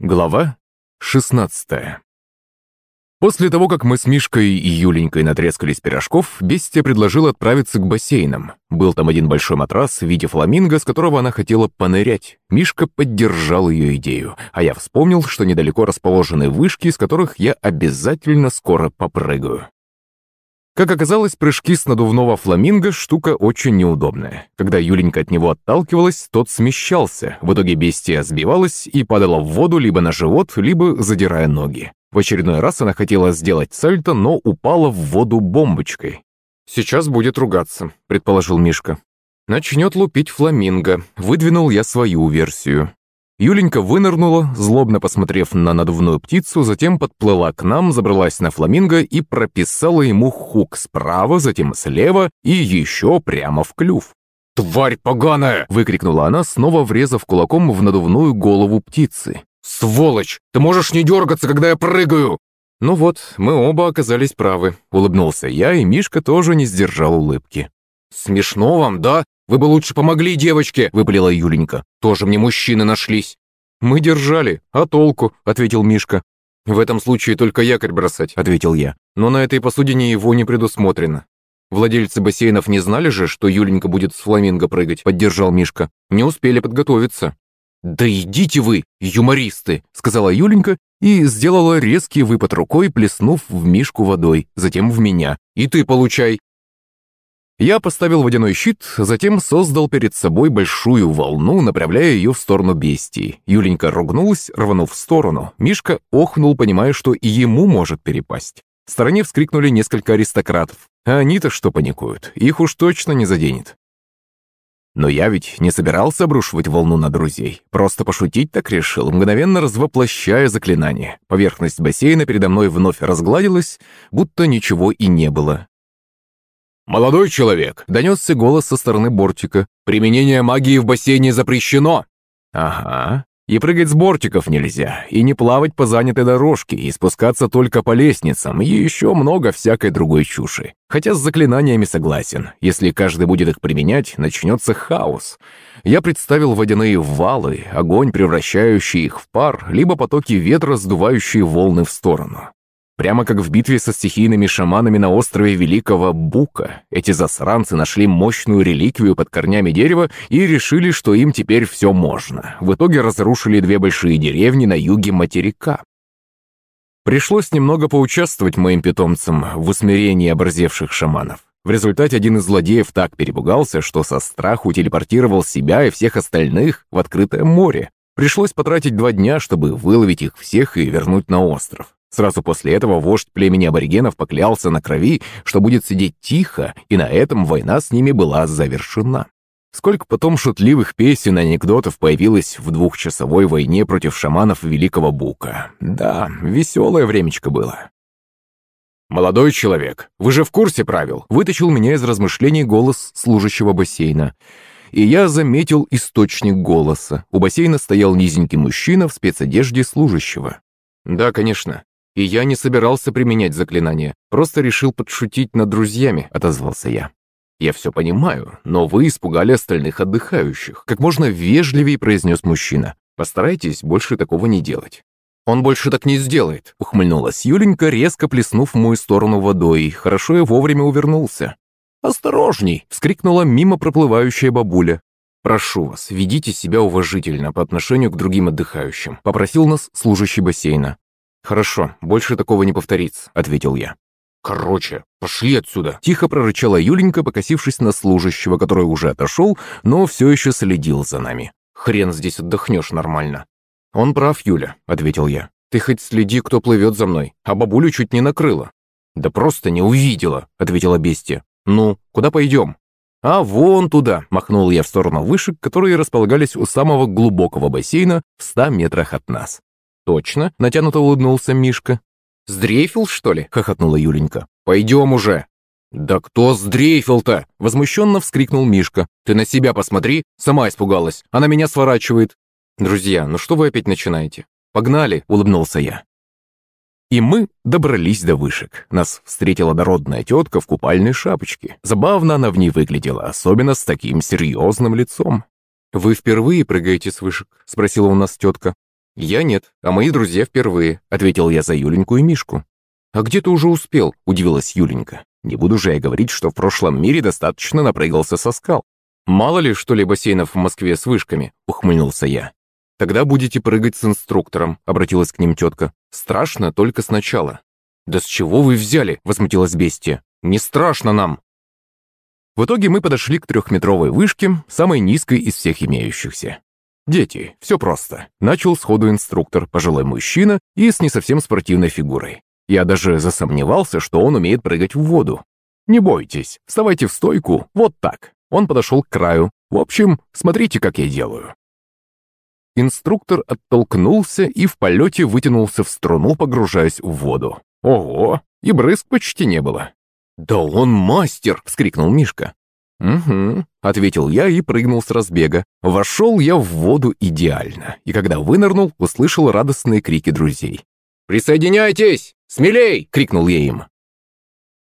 Глава 16 После того, как мы с Мишкой и Юленькой натрескались пирожков, Бестия предложила отправиться к бассейнам. Был там один большой матрас в виде фламинго, с которого она хотела понырять. Мишка поддержал ее идею, а я вспомнил, что недалеко расположены вышки, с которых я обязательно скоро попрыгаю. Как оказалось, прыжки с надувного фламинго – штука очень неудобная. Когда Юленька от него отталкивалась, тот смещался. В итоге бестия сбивалась и падала в воду либо на живот, либо задирая ноги. В очередной раз она хотела сделать сальто, но упала в воду бомбочкой. «Сейчас будет ругаться», – предположил Мишка. «Начнет лупить фламинго», – выдвинул я свою версию. Юленька вынырнула, злобно посмотрев на надувную птицу, затем подплыла к нам, забралась на фламинго и прописала ему хук справа, затем слева и еще прямо в клюв. «Тварь поганая!» – выкрикнула она, снова врезав кулаком в надувную голову птицы. «Сволочь! Ты можешь не дергаться, когда я прыгаю!» «Ну вот, мы оба оказались правы», – улыбнулся я, и Мишка тоже не сдержал улыбки. «Смешно вам, да? «Вы бы лучше помогли девочке!» – выпалила Юленька. «Тоже мне мужчины нашлись!» «Мы держали, а толку?» – ответил Мишка. «В этом случае только якорь бросать», – ответил я. «Но на этой посудине его не предусмотрено». «Владельцы бассейнов не знали же, что Юленька будет с фламинго прыгать», – поддержал Мишка. «Не успели подготовиться». «Да идите вы, юмористы!» – сказала Юленька и сделала резкий выпад рукой, плеснув в Мишку водой, затем в меня. «И ты получай!» Я поставил водяной щит, затем создал перед собой большую волну, направляя ее в сторону бестии. Юленька ругнулась, рванув в сторону. Мишка охнул, понимая, что и ему может перепасть. В стороне вскрикнули несколько аристократов. А они-то что паникуют? Их уж точно не заденет. Но я ведь не собирался обрушивать волну на друзей. Просто пошутить так решил, мгновенно развоплощая заклинание. Поверхность бассейна передо мной вновь разгладилась, будто ничего и не было. «Молодой человек!» – донесся голос со стороны бортика. «Применение магии в бассейне запрещено!» «Ага. И прыгать с бортиков нельзя, и не плавать по занятой дорожке, и спускаться только по лестницам, и еще много всякой другой чуши. Хотя с заклинаниями согласен. Если каждый будет их применять, начнется хаос. Я представил водяные валы, огонь, превращающий их в пар, либо потоки ветра, сдувающие волны в сторону. Прямо как в битве со стихийными шаманами на острове Великого Бука, эти засранцы нашли мощную реликвию под корнями дерева и решили, что им теперь все можно. В итоге разрушили две большие деревни на юге материка. Пришлось немного поучаствовать моим питомцам в усмирении оборзевших шаманов. В результате один из злодеев так перепугался, что со страху телепортировал себя и всех остальных в открытое море. Пришлось потратить два дня, чтобы выловить их всех и вернуть на остров. Сразу после этого вождь племени аборигенов поклялся на крови, что будет сидеть тихо, и на этом война с ними была завершена. Сколько потом шутливых песен и анекдотов появилось в двухчасовой войне против шаманов Великого Бука. Да, веселое времечко было. «Молодой человек, вы же в курсе правил?» Вытащил меня из размышлений голос служащего бассейна. И я заметил источник голоса. У бассейна стоял низенький мужчина в спецодежде служащего. «Да, конечно. И я не собирался применять заклинание, просто решил подшутить над друзьями», — отозвался я. «Я все понимаю, но вы испугали остальных отдыхающих», — как можно вежливее произнес мужчина. «Постарайтесь больше такого не делать». «Он больше так не сделает», — ухмыльнулась Юленька, резко плеснув в мою сторону водой. Хорошо я вовремя увернулся. «Осторожней!» — вскрикнула мимо проплывающая бабуля. «Прошу вас, ведите себя уважительно по отношению к другим отдыхающим», — попросил нас служащий бассейна. «Хорошо, больше такого не повторится», — ответил я. «Короче, пошли отсюда!» Тихо прорычала Юленька, покосившись на служащего, который уже отошел, но все еще следил за нами. «Хрен здесь отдохнешь нормально». «Он прав, Юля», — ответил я. «Ты хоть следи, кто плывет за мной, а бабулю чуть не накрыла». «Да просто не увидела», — ответила бестия. «Ну, куда пойдем?» «А вон туда!» – махнул я в сторону вышек, которые располагались у самого глубокого бассейна в ста метрах от нас. «Точно?» – натянуто улыбнулся Мишка. «Сдрейфил, что ли?» – хохотнула Юленька. «Пойдем уже!» «Да кто сдрейфил-то?» – возмущенно вскрикнул Мишка. «Ты на себя посмотри!» Сама испугалась. Она меня сворачивает. «Друзья, ну что вы опять начинаете?» «Погнали!» – улыбнулся я. И мы добрались до вышек. Нас встретила дородная тетка в купальной шапочке. Забавно она в ней выглядела, особенно с таким серьезным лицом. «Вы впервые прыгаете с вышек?» – спросила у нас тетка. «Я нет, а мои друзья впервые», — ответил я за Юленьку и Мишку. «А где ты уже успел?» — удивилась Юленька. «Не буду же я говорить, что в прошлом мире достаточно напрыгался со скал. Мало ли, что ли, бассейнов в Москве с вышками», — ухмыльнулся я. «Тогда будете прыгать с инструктором», — обратилась к ним тетка. «Страшно только сначала». «Да с чего вы взяли?» — возмутилась бестия. «Не страшно нам!» В итоге мы подошли к трехметровой вышке, самой низкой из всех имеющихся. «Дети, все просто», — начал сходу инструктор, пожилой мужчина и с не совсем спортивной фигурой. Я даже засомневался, что он умеет прыгать в воду. «Не бойтесь, вставайте в стойку, вот так». Он подошел к краю. «В общем, смотрите, как я делаю». Инструктор оттолкнулся и в полете вытянулся в струну, погружаясь в воду. Ого, и брызг почти не было. «Да он мастер!» — вскрикнул Мишка. «Угу», — ответил я и прыгнул с разбега. Вошел я в воду идеально, и когда вынырнул, услышал радостные крики друзей. «Присоединяйтесь! Смелей!» — крикнул я им.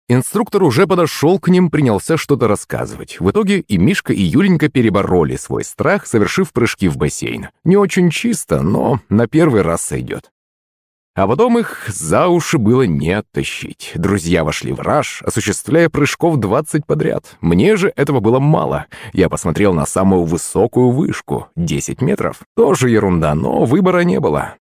Инструктор уже подошел к ним, принялся что-то рассказывать. В итоге и Мишка, и Юленька перебороли свой страх, совершив прыжки в бассейн. Не очень чисто, но на первый раз сойдет. А потом их за уши было не оттащить. Друзья вошли в раж, осуществляя прыжков 20 подряд. Мне же этого было мало. Я посмотрел на самую высокую вышку — 10 метров. Тоже ерунда, но выбора не было.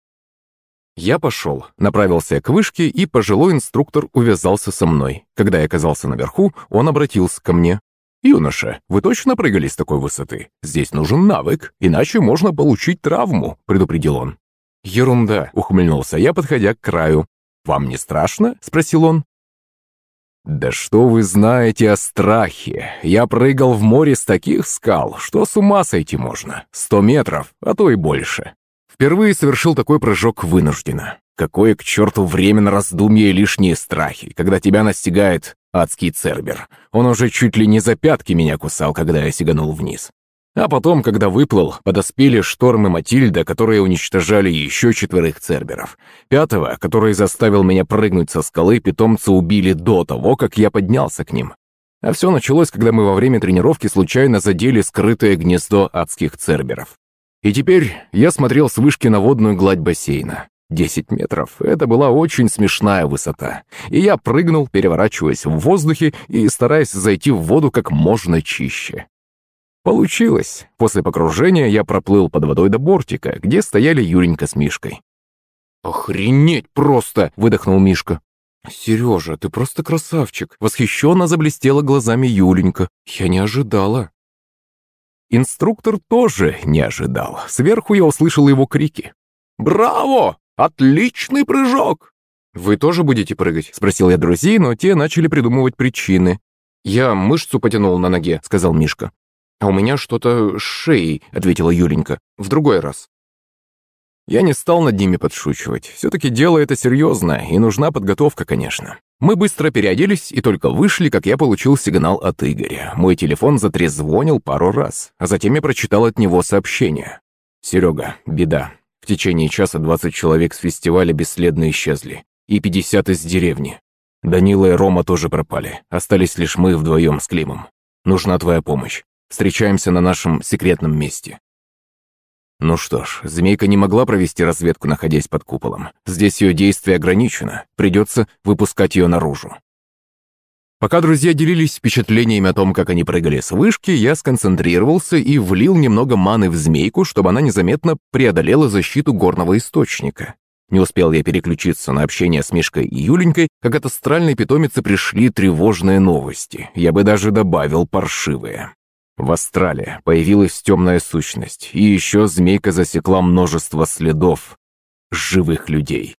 Я пошел, направился к вышке, и пожилой инструктор увязался со мной. Когда я оказался наверху, он обратился ко мне. «Юноша, вы точно прыгали с такой высоты? Здесь нужен навык, иначе можно получить травму», — предупредил он. «Ерунда», — ухмыльнулся я, подходя к краю. «Вам не страшно?» — спросил он. «Да что вы знаете о страхе? Я прыгал в море с таких скал, что с ума сойти можно. Сто метров, а то и больше. Впервые совершил такой прыжок вынужденно. Какое к черту время на раздумье и лишние страхи, когда тебя настигает адский цербер. Он уже чуть ли не за пятки меня кусал, когда я сиганул вниз. А потом, когда выплыл, подоспели Шторм и Матильда, которые уничтожали еще четверых церберов. Пятого, который заставил меня прыгнуть со скалы, питомца убили до того, как я поднялся к ним. А все началось, когда мы во время тренировки случайно задели скрытое гнездо адских церберов. И теперь я смотрел с вышки на водную гладь бассейна. Десять метров — это была очень смешная высота. И я прыгнул, переворачиваясь в воздухе и стараясь зайти в воду как можно чище. Получилось. После погружения я проплыл под водой до бортика, где стояли Юренька с Мишкой. «Охренеть просто!» — выдохнул Мишка. «Сережа, ты просто красавчик!» — восхищенно заблестела глазами Юленька. «Я не ожидала!» Инструктор тоже не ожидал. Сверху я услышал его крики. «Браво! Отличный прыжок!» «Вы тоже будете прыгать?» — спросил я друзей, но те начали придумывать причины. «Я мышцу потянул на ноге», — сказал Мишка. «А у меня что-то с шеей», — ответила Юленька. «В другой раз». Я не стал над ними подшучивать. Все-таки дело это серьезное, и нужна подготовка, конечно. Мы быстро переоделись и только вышли, как я получил сигнал от Игоря. Мой телефон затрезвонил пару раз, а затем я прочитал от него сообщение. «Серега, беда. В течение часа 20 человек с фестиваля бесследно исчезли. И 50 из деревни. Данила и Рома тоже пропали. Остались лишь мы вдвоем с Климом. Нужна твоя помощь. Встречаемся на нашем секретном месте». Ну что ж, Змейка не могла провести разведку, находясь под куполом. Здесь ее действие ограничено, придется выпускать ее наружу. Пока друзья делились впечатлениями о том, как они прыгали с вышки, я сконцентрировался и влил немного маны в змейку, чтобы она незаметно преодолела защиту горного источника. Не успел я переключиться на общение с Мишкой и Юленькой, как от астральной питомицы пришли тревожные новости. Я бы даже добавил паршивые. В астрале появилась темная сущность, и еще змейка засекла множество следов живых людей.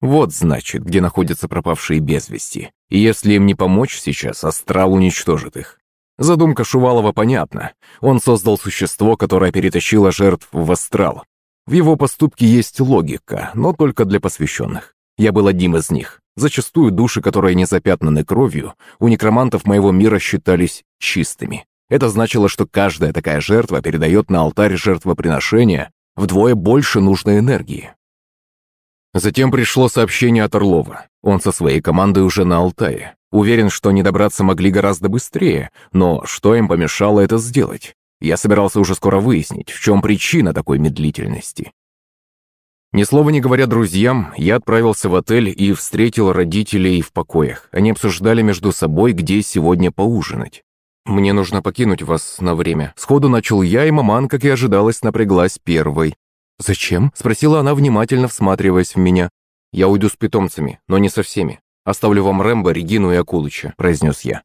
Вот, значит, где находятся пропавшие без вести. И если им не помочь сейчас, астрал уничтожит их. Задумка Шувалова понятна. Он создал существо, которое перетащило жертв в астрал. В его поступке есть логика, но только для посвященных. Я был одним из них. Зачастую души, которые не запятнаны кровью, у некромантов моего мира считались чистыми. Это значило, что каждая такая жертва передает на алтарь жертвоприношения вдвое больше нужной энергии. Затем пришло сообщение от Орлова. Он со своей командой уже на Алтае. Уверен, что они добраться могли гораздо быстрее, но что им помешало это сделать? Я собирался уже скоро выяснить, в чем причина такой медлительности. Ни слова не говоря друзьям, я отправился в отель и встретил родителей в покоях. Они обсуждали между собой, где сегодня поужинать. «Мне нужно покинуть вас на время». Сходу начал я, и маман, как и ожидалось, напряглась первой. «Зачем?» – спросила она, внимательно всматриваясь в меня. «Я уйду с питомцами, но не со всеми. Оставлю вам Рэмбо, Регину и Акулыча», – произнес я.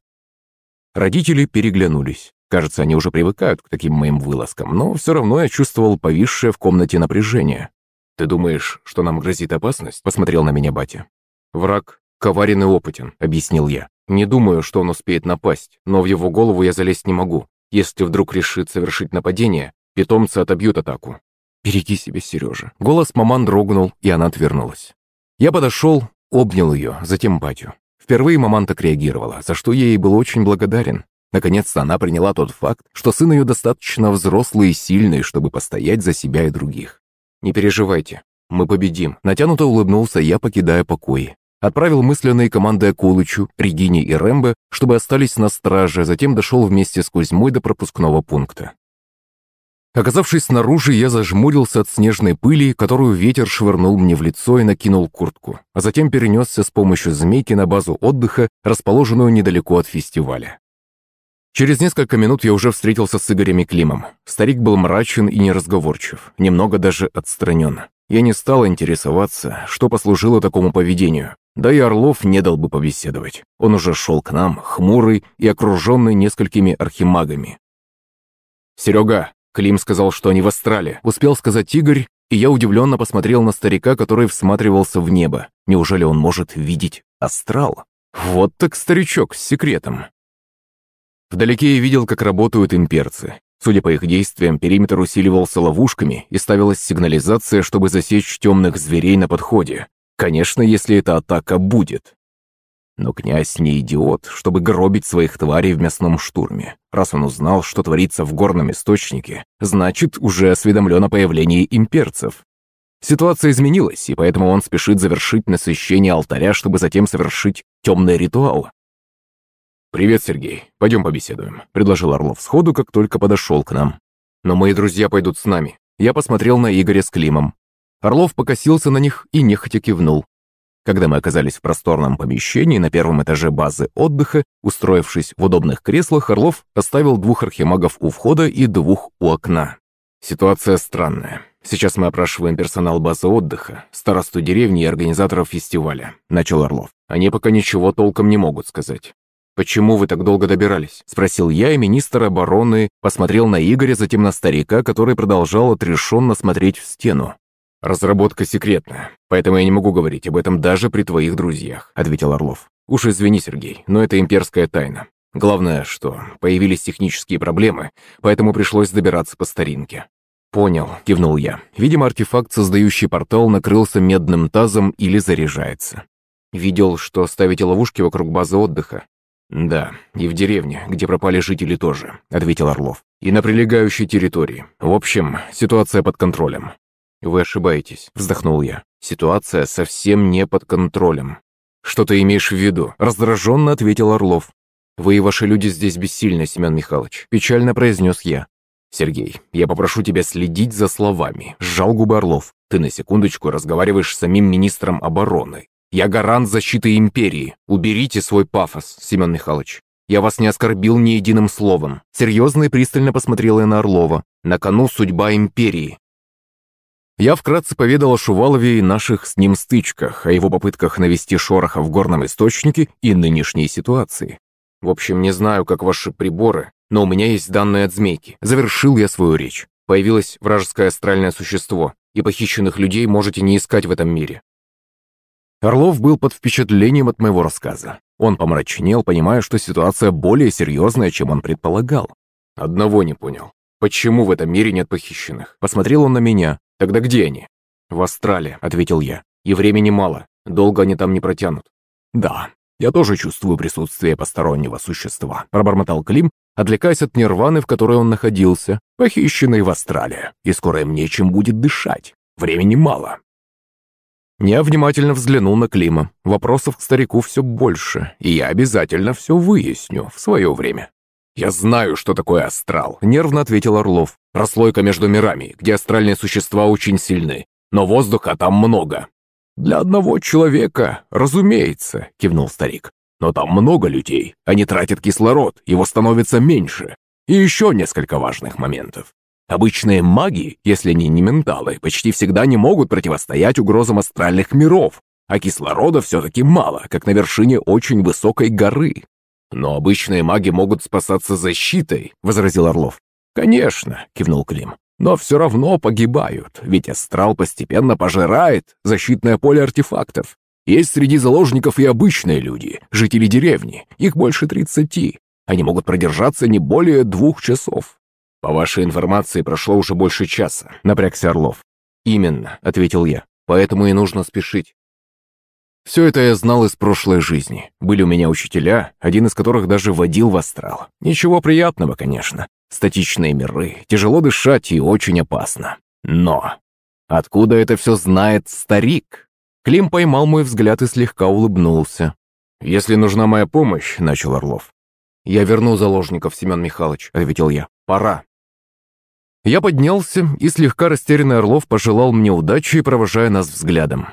Родители переглянулись. Кажется, они уже привыкают к таким моим вылазкам, но все равно я чувствовал повисшее в комнате напряжение. «Ты думаешь, что нам грозит опасность?» – посмотрел на меня батя. «Враг коварен и опытен», – объяснил я. «Не думаю, что он успеет напасть, но в его голову я залезть не могу. Если вдруг решит совершить нападение, питомцы отобьют атаку». «Береги себя, Сережа». Голос маман дрогнул, и она отвернулась. Я подошел, обнял ее, затем батю. Впервые маман так реагировала, за что я ей был очень благодарен. Наконец-то она приняла тот факт, что сын ее достаточно взрослый и сильный, чтобы постоять за себя и других. «Не переживайте, мы победим», — натянуто улыбнулся я, покидая покои. Отправил мысленные команды Акулычу, Регине и Рэмбо, чтобы остались на страже, затем дошел вместе с Кузьмой до пропускного пункта. Оказавшись снаружи, я зажмурился от снежной пыли, которую ветер швырнул мне в лицо и накинул куртку, а затем перенесся с помощью змейки на базу отдыха, расположенную недалеко от фестиваля. Через несколько минут я уже встретился с Игорем и Климом. Старик был мрачен и неразговорчив, немного даже отстранен. Я не стал интересоваться, что послужило такому поведению. Да и Орлов не дал бы побеседовать. Он уже шел к нам, хмурый и окруженный несколькими архимагами. «Серега, Клим сказал, что они в астрале. Успел сказать Игорь, и я удивленно посмотрел на старика, который всматривался в небо. Неужели он может видеть астрал? Вот так старичок с секретом. Вдалеке я видел, как работают имперцы. Судя по их действиям, периметр усиливался ловушками и ставилась сигнализация, чтобы засечь темных зверей на подходе. Конечно, если эта атака будет. Но князь не идиот, чтобы гробить своих тварей в мясном штурме. Раз он узнал, что творится в горном источнике, значит, уже осведомлен о появлении имперцев. Ситуация изменилась, и поэтому он спешит завершить насыщение алтаря, чтобы затем совершить темный ритуал. «Привет, Сергей. Пойдем побеседуем», — предложил Орлов сходу, как только подошел к нам. «Но мои друзья пойдут с нами». Я посмотрел на Игоря с Климом. Орлов покосился на них и нехотя кивнул. Когда мы оказались в просторном помещении на первом этаже базы отдыха, устроившись в удобных креслах, Орлов оставил двух архимагов у входа и двух у окна. Ситуация странная. Сейчас мы опрашиваем персонал базы отдыха, старосту деревни и организаторов фестиваля», — начал Орлов. «Они пока ничего толком не могут сказать». «Почему вы так долго добирались?» — спросил я, и министр обороны посмотрел на Игоря, затем на старика, который продолжал отрешенно смотреть в стену. «Разработка секретная, поэтому я не могу говорить об этом даже при твоих друзьях», — ответил Орлов. «Уж извини, Сергей, но это имперская тайна. Главное, что появились технические проблемы, поэтому пришлось добираться по старинке». «Понял», — кивнул я. «Видимо, артефакт, создающий портал, накрылся медным тазом или заряжается». «Видел, что ставите ловушки вокруг базы отдыха?» «Да, и в деревне, где пропали жители тоже», — ответил Орлов. «И на прилегающей территории. В общем, ситуация под контролем. «Вы ошибаетесь», — вздохнул я. «Ситуация совсем не под контролем». «Что ты имеешь в виду?» — раздраженно ответил Орлов. «Вы и ваши люди здесь бессильны, Семен Михайлович», — печально произнес я. «Сергей, я попрошу тебя следить за словами», — сжал губы Орлов. «Ты на секундочку разговариваешь с самим министром обороны. Я гарант защиты империи. Уберите свой пафос, Семен Михайлович. Я вас не оскорбил ни единым словом». Серьезно и пристально посмотрел я на Орлова. «На кону судьба империи. Я вкратце поведал о Шувалове и наших с ним стычках, о его попытках навести шороха в горном источнике и нынешней ситуации. В общем, не знаю, как ваши приборы, но у меня есть данные от змейки. Завершил я свою речь. Появилось вражеское астральное существо, и похищенных людей можете не искать в этом мире. Орлов был под впечатлением от моего рассказа. Он помрачнел, понимая, что ситуация более серьезная, чем он предполагал. Одного не понял. Почему в этом мире нет похищенных? Посмотрел он на меня, «Тогда где они?» «В Астрале», — ответил я. «И времени мало. Долго они там не протянут». «Да, я тоже чувствую присутствие постороннего существа», — пробормотал Клим, отвлекаясь от нирваны, в которой он находился, похищенный в Астрале. «И скоро им нечем будет дышать. Времени мало». Я внимательно взглянул на Клима. Вопросов к старику все больше, и я обязательно все выясню в свое время. «Я знаю, что такое астрал», — нервно ответил Орлов. «Прослойка между мирами, где астральные существа очень сильны. но воздуха там много». «Для одного человека, разумеется», — кивнул старик. «Но там много людей, они тратят кислород, его становится меньше. И еще несколько важных моментов. Обычные маги, если они не менталы, почти всегда не могут противостоять угрозам астральных миров, а кислорода все-таки мало, как на вершине очень высокой горы. «Но обычные маги могут спасаться защитой», — возразил Орлов. «Конечно», — кивнул Клим. «Но все равно погибают, ведь астрал постепенно пожирает защитное поле артефактов. Есть среди заложников и обычные люди, жители деревни, их больше тридцати. Они могут продержаться не более двух часов». «По вашей информации прошло уже больше часа», — напрягся Орлов. «Именно», — ответил я. «Поэтому и нужно спешить. Все это я знал из прошлой жизни. Были у меня учителя, один из которых даже водил в астрал. Ничего приятного, конечно. Статичные миры, тяжело дышать и очень опасно. Но откуда это все знает старик? Клим поймал мой взгляд и слегка улыбнулся. «Если нужна моя помощь», — начал Орлов. «Я верну заложников, Семен Михайлович», — ответил я. «Пора». Я поднялся, и слегка растерянный Орлов пожелал мне удачи, провожая нас взглядом.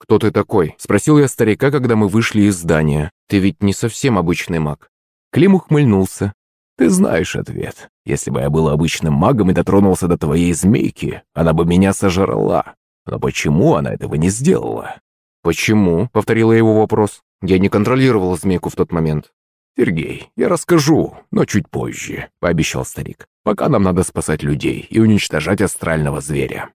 «Кто ты такой?» – спросил я старика, когда мы вышли из здания. «Ты ведь не совсем обычный маг». Клим ухмыльнулся. «Ты знаешь ответ. Если бы я был обычным магом и дотронулся до твоей змейки, она бы меня сожрала. Но почему она этого не сделала?» «Почему?» — повторила его вопрос. «Я не контролировал змейку в тот момент». «Сергей, я расскажу, но чуть позже», — пообещал старик. «Пока нам надо спасать людей и уничтожать астрального зверя.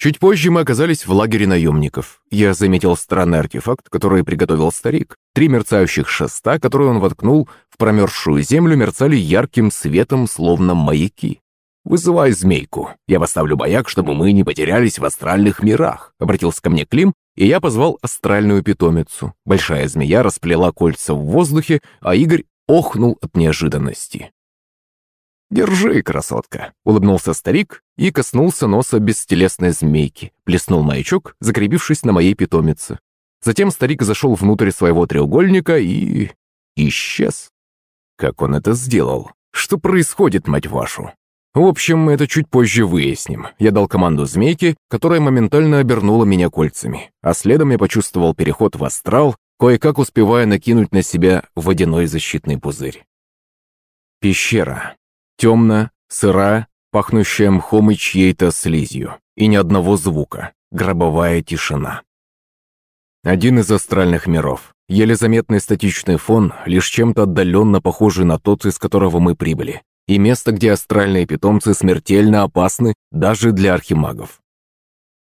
Чуть позже мы оказались в лагере наемников. Я заметил странный артефакт, который приготовил старик. Три мерцающих шеста, которые он воткнул в промерзшую землю, мерцали ярким светом, словно маяки. «Вызывай змейку. Я поставлю бояк, чтобы мы не потерялись в астральных мирах», — обратился ко мне Клим, и я позвал астральную питомицу. Большая змея расплела кольца в воздухе, а Игорь охнул от неожиданности. «Держи, красотка!» — улыбнулся старик и коснулся носа бестелесной змейки, плеснул маячок, закрепившись на моей питомице. Затем старик зашел внутрь своего треугольника и... исчез. Как он это сделал? Что происходит, мать вашу? В общем, это чуть позже выясним. Я дал команду змейке, которая моментально обернула меня кольцами, а следом я почувствовал переход в астрал, кое-как успевая накинуть на себя водяной защитный пузырь. Пещера. Темно, сыра, пахнущая мхом и чьей-то слизью. И ни одного звука. Гробовая тишина. Один из астральных миров. Еле заметный статичный фон, лишь чем-то отдаленно похожий на тот, из которого мы прибыли. И место, где астральные питомцы смертельно опасны даже для архимагов.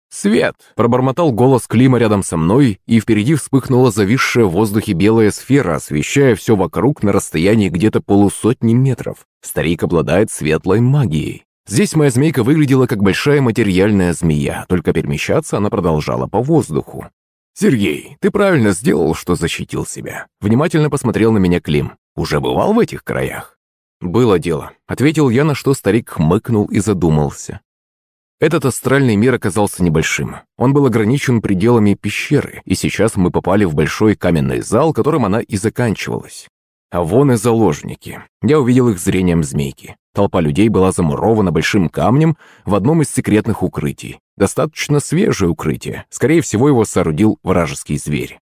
«Свет!» – пробормотал голос Клима рядом со мной, и впереди вспыхнула зависшая в воздухе белая сфера, освещая все вокруг на расстоянии где-то полусотни метров. Старик обладает светлой магией. Здесь моя змейка выглядела как большая материальная змея, только перемещаться она продолжала по воздуху. «Сергей, ты правильно сделал, что защитил себя». Внимательно посмотрел на меня Клим. «Уже бывал в этих краях?» «Было дело», — ответил я, на что старик хмыкнул и задумался. Этот астральный мир оказался небольшим. Он был ограничен пределами пещеры, и сейчас мы попали в большой каменный зал, которым она и заканчивалась. А вон и заложники. Я увидел их зрением змейки. Толпа людей была замурована большим камнем в одном из секретных укрытий. Достаточно свежее укрытие. Скорее всего, его соорудил вражеский зверь.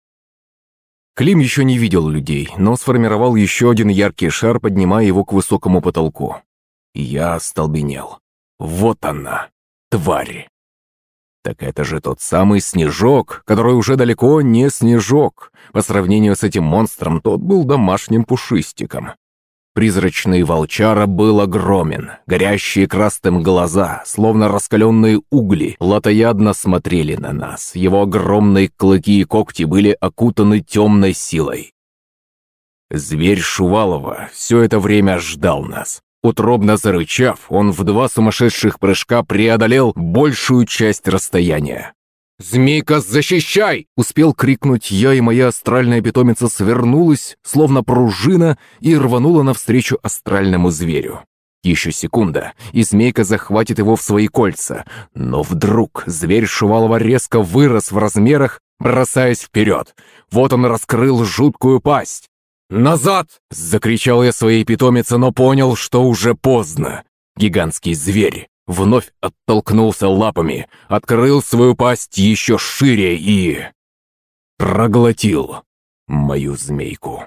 Клим еще не видел людей, но сформировал еще один яркий шар, поднимая его к высокому потолку. Я остолбенел. Вот она, твари. Так это же тот самый Снежок, который уже далеко не Снежок. По сравнению с этим монстром, тот был домашним пушистиком. Призрачный волчара был огромен. Горящие красным глаза, словно раскаленные угли, латоядно смотрели на нас. Его огромные клыки и когти были окутаны темной силой. Зверь Шувалова все это время ждал нас. Утробно зарычав, он в два сумасшедших прыжка преодолел большую часть расстояния. «Змейка, защищай!» — успел крикнуть я, и моя астральная питомица свернулась, словно пружина, и рванула навстречу астральному зверю. Еще секунда, и змейка захватит его в свои кольца. Но вдруг зверь Шувалова резко вырос в размерах, бросаясь вперед. Вот он раскрыл жуткую пасть. «Назад!» — закричал я своей питомице, но понял, что уже поздно. Гигантский зверь вновь оттолкнулся лапами, открыл свою пасть еще шире и... проглотил мою змейку.